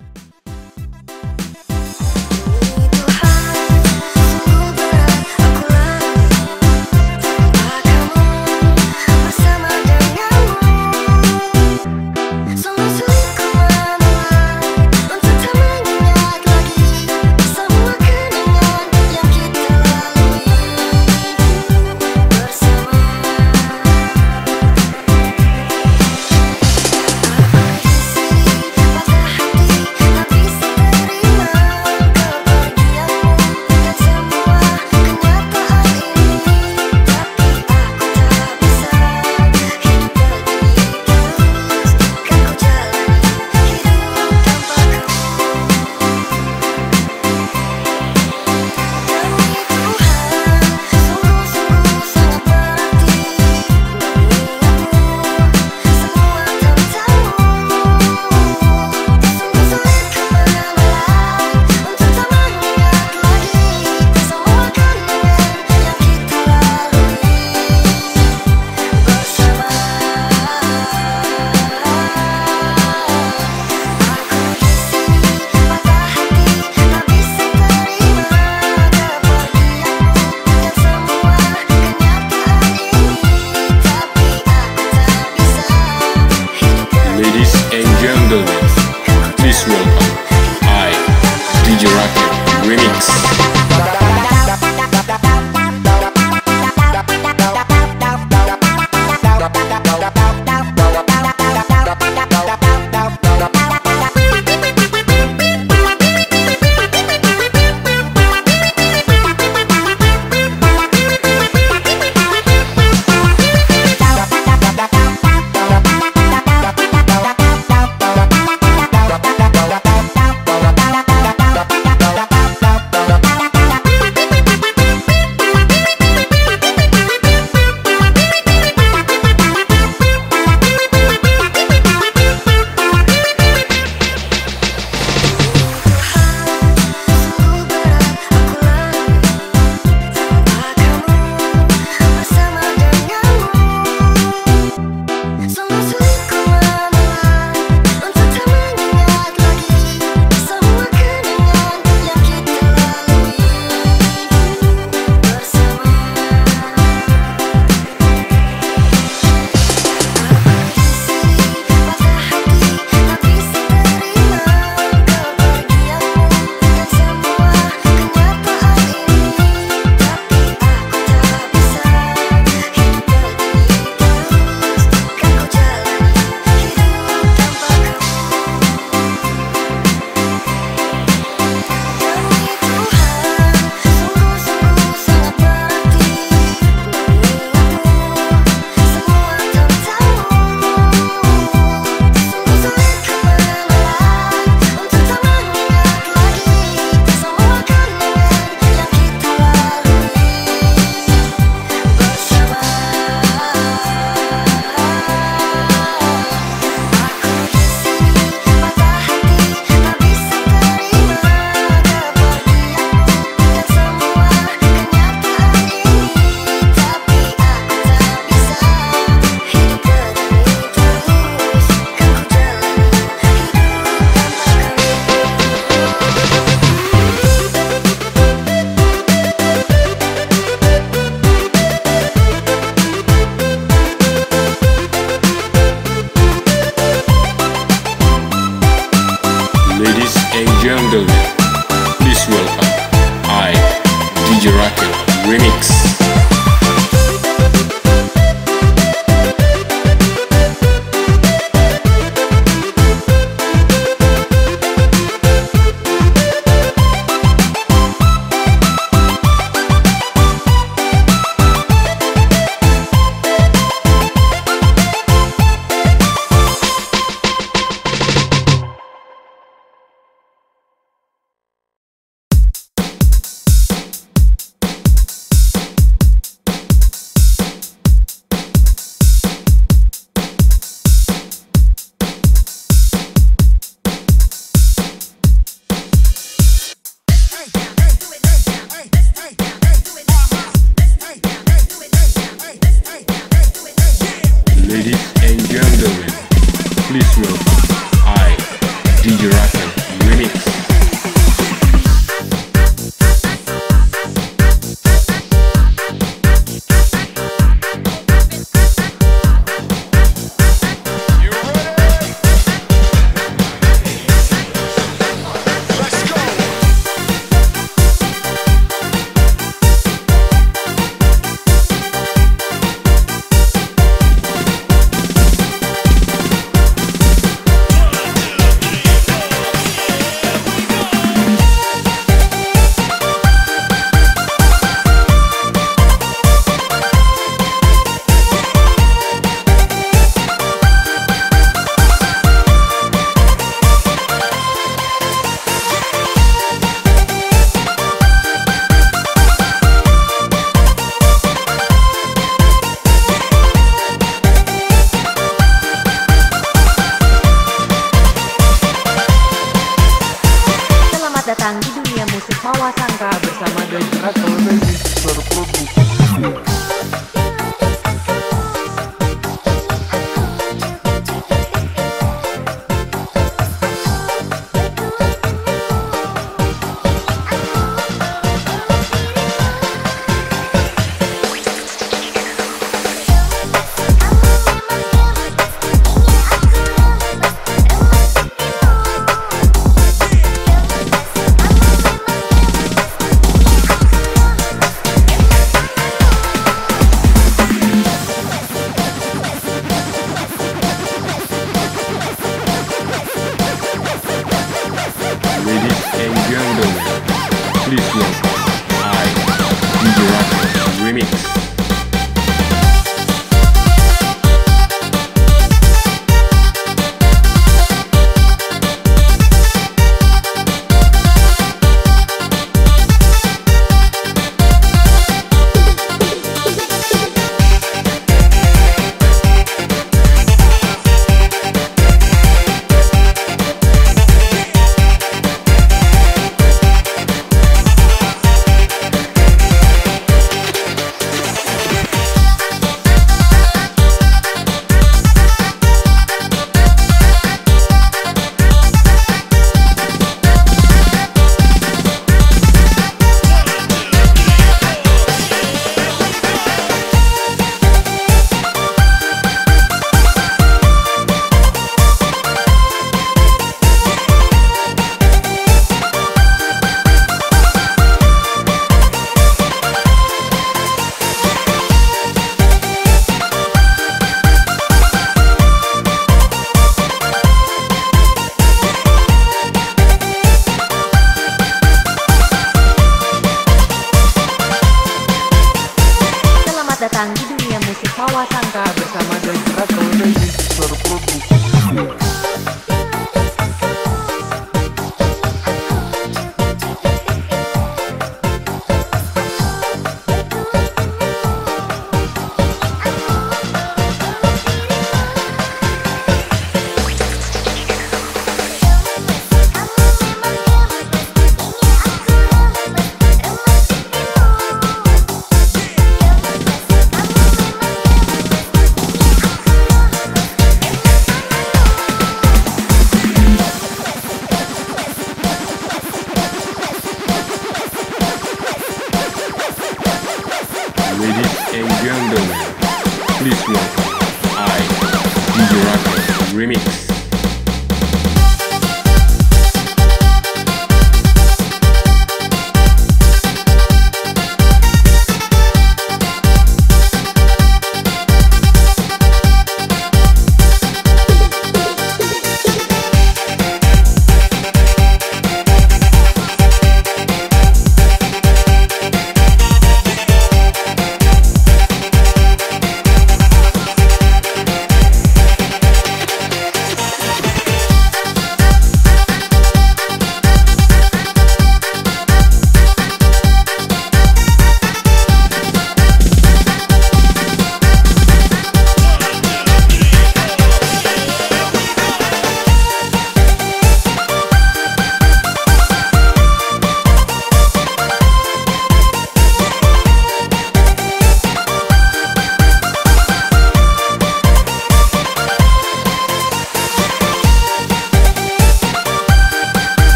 え?